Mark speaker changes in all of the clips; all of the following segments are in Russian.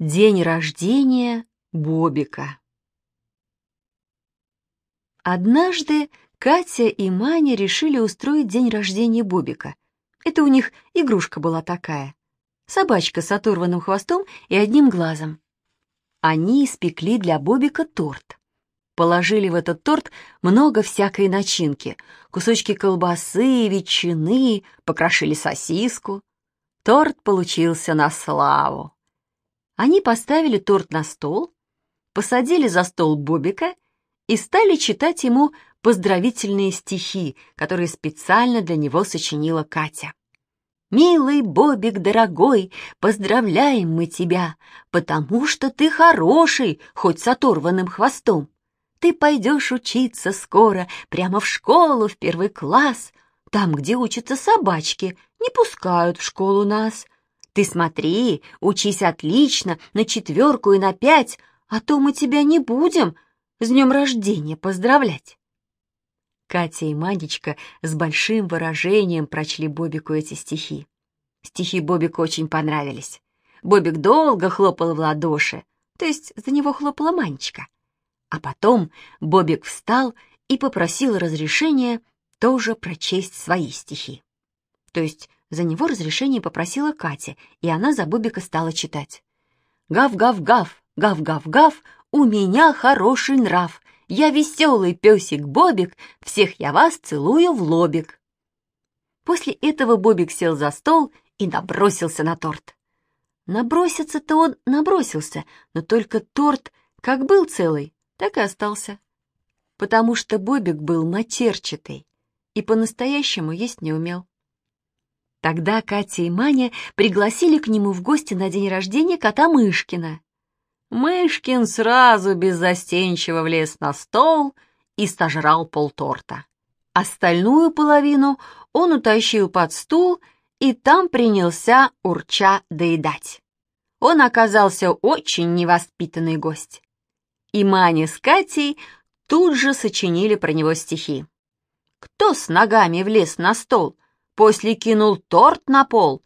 Speaker 1: День рождения Бобика. Однажды Катя и Маня решили устроить день рождения Бобика. Это у них игрушка была такая. Собачка с оторванным хвостом и одним глазом. Они испекли для Бобика торт. Положили в этот торт много всякой начинки. Кусочки колбасы, ветчины, покрошили сосиску. Торт получился на славу. Они поставили торт на стол, посадили за стол Бобика и стали читать ему поздравительные стихи, которые специально для него сочинила Катя. «Милый Бобик, дорогой, поздравляем мы тебя, потому что ты хороший, хоть с оторванным хвостом. Ты пойдешь учиться скоро, прямо в школу, в первый класс. Там, где учатся собачки, не пускают в школу нас. Ты смотри, учись отлично, на четверку и на пять, а то мы тебя не будем с днем рождения поздравлять. Катя и Манечка с большим выражением прочли Бобику эти стихи. Стихи Бобику очень понравились. Бобик долго хлопал в ладоши, то есть за него хлопала Манечка. А потом Бобик встал и попросил разрешения тоже прочесть свои стихи. То есть за него разрешение попросила Катя, и она за Бобика стала читать. «Гав-гав-гав, гав-гав-гав, у меня хороший нрав. Я веселый песик Бобик, всех я вас целую в лобик». После этого Бобик сел за стол и набросился на торт. Наброситься-то он набросился, но только торт как был целый, так и остался. Потому что Бобик был матерчатый и по-настоящему есть не умел. Тогда Катя и Маня пригласили к нему в гости на день рождения кота Мышкина. Мышкин сразу беззастенчиво влез на стол и сожрал полторта. Остальную половину он утащил под стул и там принялся урча доедать. Он оказался очень невоспитанный гость. И Маня с Катей тут же сочинили про него стихи. Кто с ногами влез на стол — после кинул торт на пол.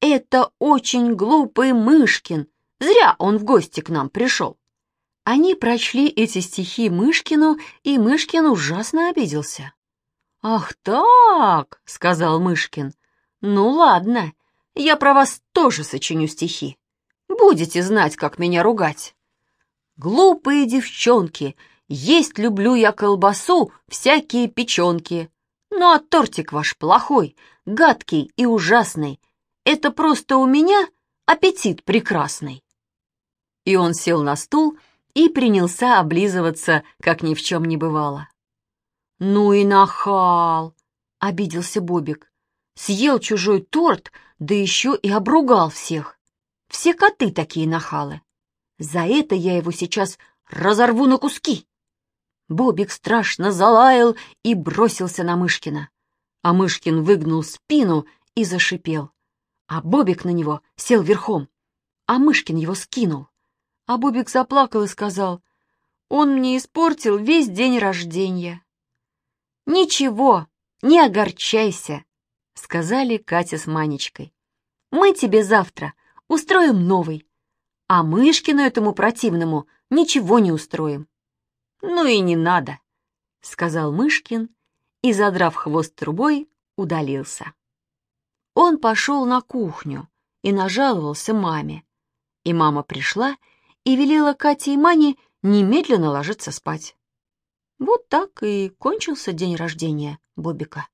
Speaker 1: Это очень глупый Мышкин, зря он в гости к нам пришел. Они прочли эти стихи Мышкину, и Мышкин ужасно обиделся. «Ах так!» — сказал Мышкин. «Ну ладно, я про вас тоже сочиню стихи. Будете знать, как меня ругать. Глупые девчонки, есть люблю я колбасу, всякие печенки. Ну а тортик ваш плохой, гадкий и ужасный. Это просто у меня аппетит прекрасный. И он сел на стул и принялся облизываться, как ни в чем не бывало. «Ну и нахал!» — обиделся Бобик. «Съел чужой торт, да еще и обругал всех. Все коты такие нахалы. За это я его сейчас разорву на куски!» Бобик страшно залаял и бросился на Мышкина а Мышкин выгнул спину и зашипел. А Бобик на него сел верхом, а Мышкин его скинул. А Бобик заплакал и сказал, «Он мне испортил весь день рождения». «Ничего, не огорчайся», — сказали Катя с Манечкой. «Мы тебе завтра устроим новый, а Мышкину этому противному ничего не устроим». «Ну и не надо», — сказал Мышкин и, задрав хвост трубой, удалился. Он пошел на кухню и нажаловался маме. И мама пришла и велела Кате и Мане немедленно ложиться спать. Вот так и кончился день рождения Бобика.